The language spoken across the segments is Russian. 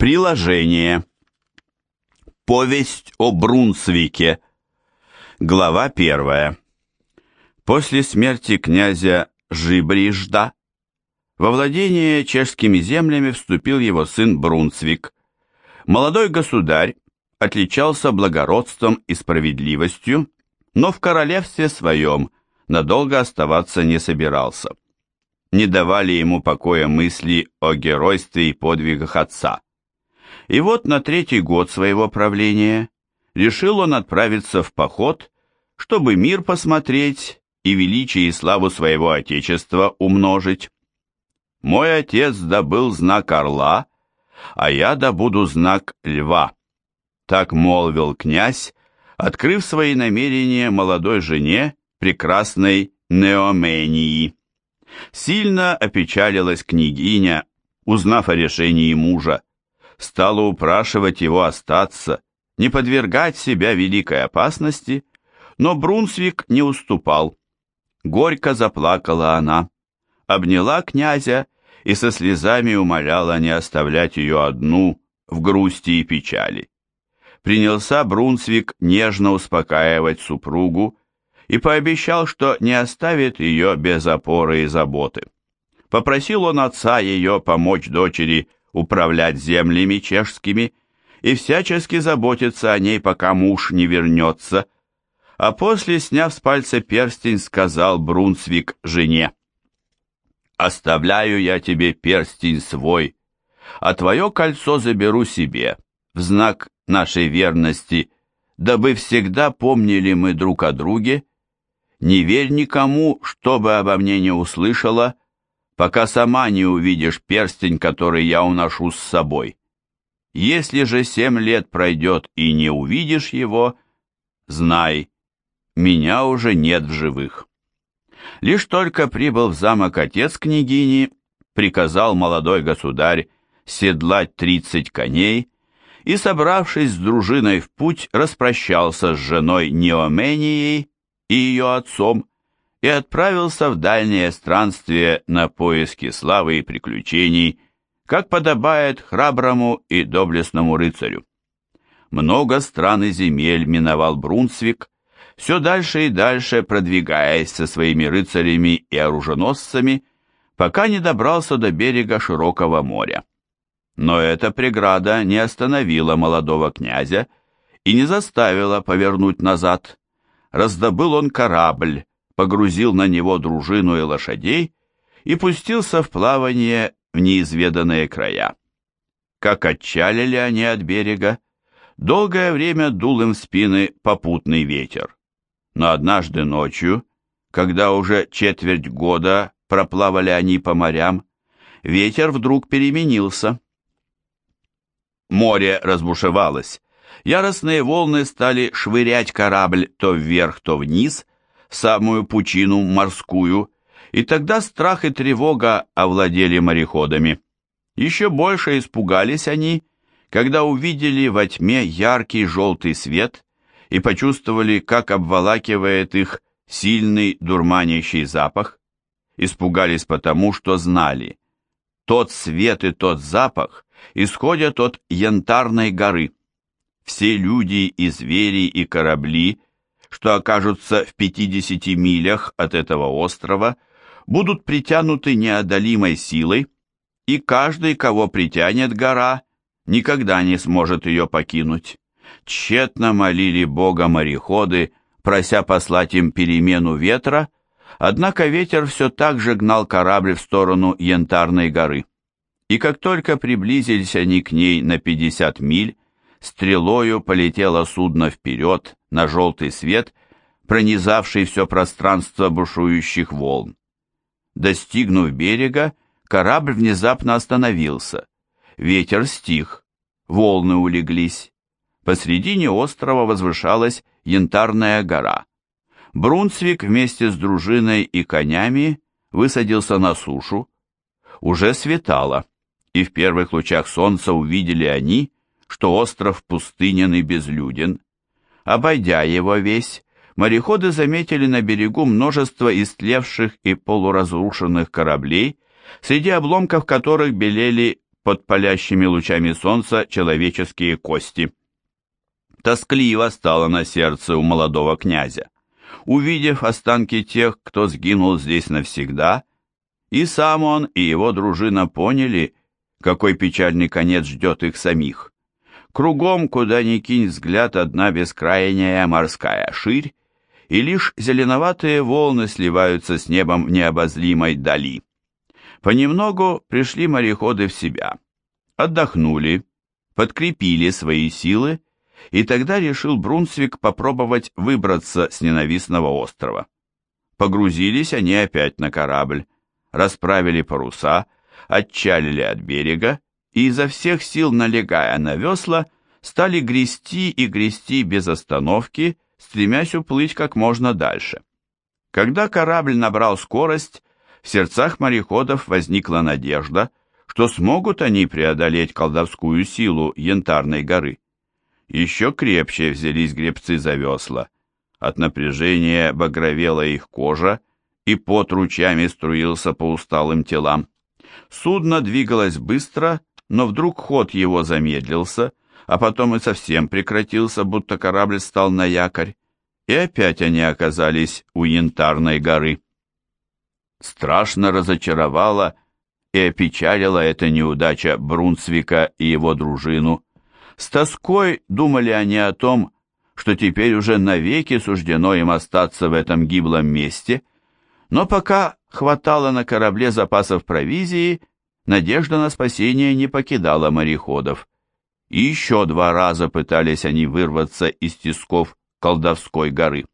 Приложение. Повесть о Брунсвике. Глава первая. После смерти князя Жибрижда во владение чешскими землями вступил его сын Брунсвик. Молодой государь отличался благородством и справедливостью, но в королевстве своем надолго оставаться не собирался. Не давали ему покоя мысли о геройстве и подвигах отца. И вот на третий год своего правления решил он отправиться в поход, чтобы мир посмотреть и величие и славу своего отечества умножить. Мой отец добыл знак орла, а я добуду знак льва. Так молвил князь, открыв свои намерения молодой жене, прекрасной Неомении. Сильно опечалилась княгиня, узнав о решении мужа стала упрашивать его остаться, не подвергать себя великой опасности, но Брунсвик не уступал. Горько заплакала она, обняла князя и со слезами умоляла не оставлять ее одну в грусти и печали. Принялся Брунсвик нежно успокаивать супругу и пообещал, что не оставит ее без опоры и заботы. Попросил он отца ее помочь дочери управлять землями чешскими и всячески заботиться о ней, пока муж не вернется, а после, сняв с пальца перстень, сказал Брунсвик жене, «Оставляю я тебе перстень свой, а твое кольцо заберу себе, в знак нашей верности, дабы всегда помнили мы друг о друге. Не верь никому, что бы обо мне не услышала, пока сама не увидишь перстень, который я уношу с собой. Если же семь лет пройдет и не увидишь его, знай, меня уже нет в живых. Лишь только прибыл в замок отец княгини, приказал молодой государь седлать тридцать коней и, собравшись с дружиной в путь, распрощался с женой Неоменией и ее отцом, и отправился в дальнее странствие на поиски славы и приключений, как подобает храброму и доблестному рыцарю. Много стран и земель миновал Брунсвик, все дальше и дальше продвигаясь со своими рыцарями и оруженосцами, пока не добрался до берега широкого моря. Но эта преграда не остановила молодого князя и не заставила повернуть назад. Раздобыл он корабль, погрузил на него дружину и лошадей и пустился в плавание в неизведанные края. Как отчалили они от берега, долгое время дул им в спины попутный ветер. Но однажды ночью, когда уже четверть года проплавали они по морям, ветер вдруг переменился. Море разбушевалось. Яростные волны стали швырять корабль то вверх, то вниз, самую пучину морскую, и тогда страх и тревога овладели мореходами. Еще больше испугались они, когда увидели во тьме яркий желтый свет и почувствовали, как обволакивает их сильный дурманящий запах. Испугались потому, что знали, тот свет и тот запах исходят от Янтарной горы. Все люди и звери и корабли – что окажутся в 50 милях от этого острова, будут притянуты неодолимой силой, и каждый, кого притянет гора, никогда не сможет ее покинуть. Тщетно молили Бога мореходы, прося послать им перемену ветра, однако ветер все так же гнал корабль в сторону Янтарной горы. И как только приблизились они к ней на 50 миль, стрелою полетело судно вперед на желтый свет, пронизавший все пространство бушующих волн. Достигнув берега, корабль внезапно остановился. Ветер стих, волны улеглись. Посредине острова возвышалась Янтарная гора. Брунсвик вместе с дружиной и конями высадился на сушу. Уже светало, и в первых лучах солнца увидели они, что остров пустынен и безлюден. Обойдя его весь, мореходы заметили на берегу множество истлевших и полуразрушенных кораблей, среди обломков которых белели под палящими лучами солнца человеческие кости. Тоскливо стало на сердце у молодого князя. Увидев останки тех, кто сгинул здесь навсегда, и сам он, и его дружина поняли, какой печальный конец ждет их самих. Кругом, куда ни кинь взгляд, одна бескрайняя морская ширь, и лишь зеленоватые волны сливаются с небом в необозримой дали. Понемногу пришли мореходы в себя, отдохнули, подкрепили свои силы, и тогда решил Брунсвик попробовать выбраться с ненавистного острова. Погрузились они опять на корабль, расправили паруса, отчалили от берега и изо всех сил налегая на весла, стали грести и грести без остановки, стремясь уплыть как можно дальше. Когда корабль набрал скорость, в сердцах мореходов возникла надежда, что смогут они преодолеть колдовскую силу Янтарной горы. Еще крепче взялись гребцы за весла. От напряжения багровела их кожа, и пот ручьями струился по усталым телам. Судно двигалось быстро, но вдруг ход его замедлился, а потом и совсем прекратился, будто корабль стал на якорь, и опять они оказались у Янтарной горы. Страшно разочаровала и опечалила эта неудача Брунсвика и его дружину. С тоской думали они о том, что теперь уже навеки суждено им остаться в этом гиблом месте, но пока хватало на корабле запасов провизии, надежда на спасение не покидала мореходов. И еще два раза пытались они вырваться из тисков колдовской горы.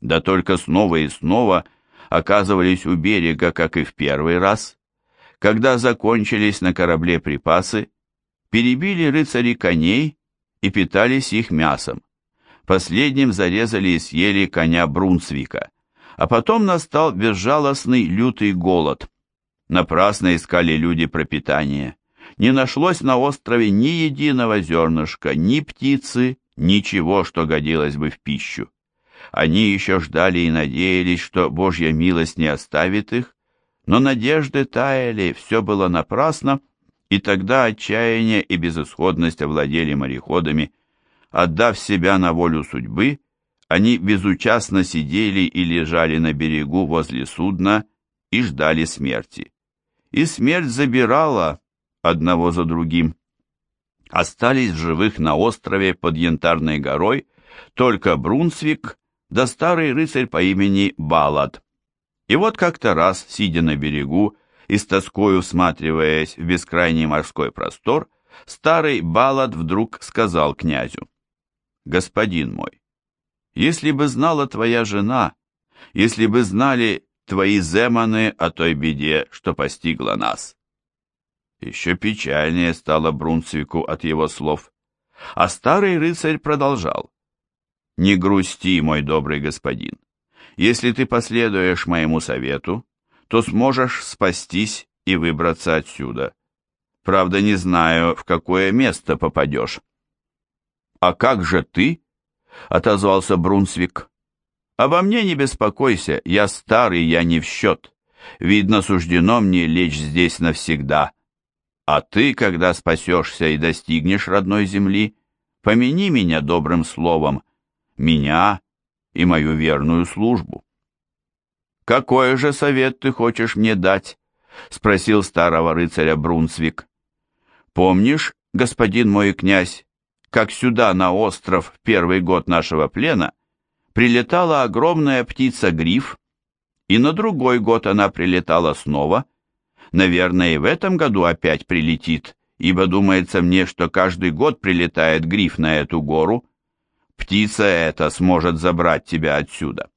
Да только снова и снова оказывались у берега, как и в первый раз. Когда закончились на корабле припасы, перебили рыцари коней и питались их мясом. Последним зарезали и съели коня Брунсвика, а потом настал безжалостный лютый голод – Напрасно искали люди пропитание. Не нашлось на острове ни единого зернышка, ни птицы, ничего, что годилось бы в пищу. Они еще ждали и надеялись, что Божья милость не оставит их, но надежды таяли, все было напрасно, и тогда отчаяние и безысходность овладели мореходами. Отдав себя на волю судьбы, они безучастно сидели и лежали на берегу возле судна и ждали смерти и смерть забирала одного за другим. Остались в живых на острове под Янтарной горой только Брунсвик да старый рыцарь по имени Балад. И вот как-то раз, сидя на берегу и с тоскою всматриваясь в бескрайний морской простор, старый Балад вдруг сказал князю, «Господин мой, если бы знала твоя жена, если бы знали твои земаны о той беде, что постигла нас. Еще печальнее стало Брунцвику от его слов. А старый рыцарь продолжал. «Не грусти, мой добрый господин. Если ты последуешь моему совету, то сможешь спастись и выбраться отсюда. Правда, не знаю, в какое место попадешь». «А как же ты?» — отозвался Брунсвик. Обо мне не беспокойся, я старый, я не в счет. Видно, суждено мне лечь здесь навсегда. А ты, когда спасешься и достигнешь родной земли, помяни меня добрым словом, меня и мою верную службу. «Какой же совет ты хочешь мне дать?» — спросил старого рыцаря Брунсвик. «Помнишь, господин мой князь, как сюда, на остров, в первый год нашего плена, прилетала огромная птица-гриф, и на другой год она прилетала снова. Наверное, и в этом году опять прилетит, ибо думается мне, что каждый год прилетает гриф на эту гору. Птица эта сможет забрать тебя отсюда.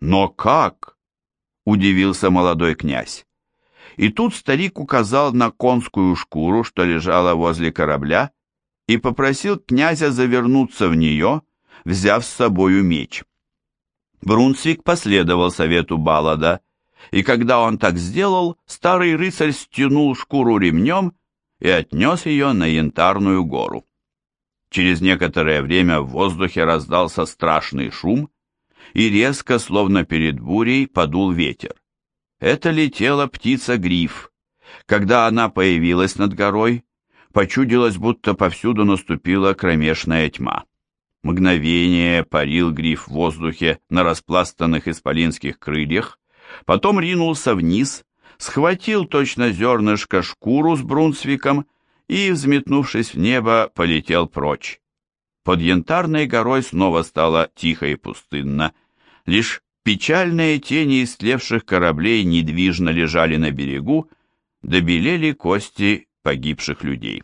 Но как? Удивился молодой князь. И тут старик указал на конскую шкуру, что лежала возле корабля, и попросил князя завернуться в нее, взяв с собою меч. Брунсвик последовал совету Балада, и когда он так сделал, старый рыцарь стянул шкуру ремнем и отнес ее на Янтарную гору. Через некоторое время в воздухе раздался страшный шум, и резко, словно перед бурей, подул ветер. Это летела птица-гриф, Когда она появилась над горой, почудилось, будто повсюду наступила кромешная тьма. Мгновение парил гриф в воздухе на распластанных исполинских крыльях, потом ринулся вниз, схватил точно зернышко шкуру с Брунсвиком и, взметнувшись в небо, полетел прочь. Под янтарной горой снова стало тихо и пустынно. Лишь печальные тени истлевших кораблей недвижно лежали на берегу, добелели кости погибших людей.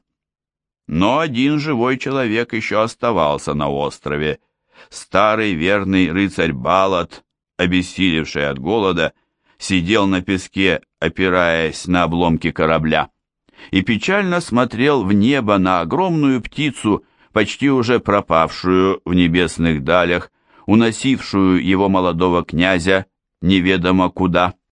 Но один живой человек еще оставался на острове. Старый верный рыцарь Балат, обессилевший от голода, сидел на песке, опираясь на обломки корабля, и печально смотрел в небо на огромную птицу, почти уже пропавшую в небесных далях, уносившую его молодого князя неведомо куда.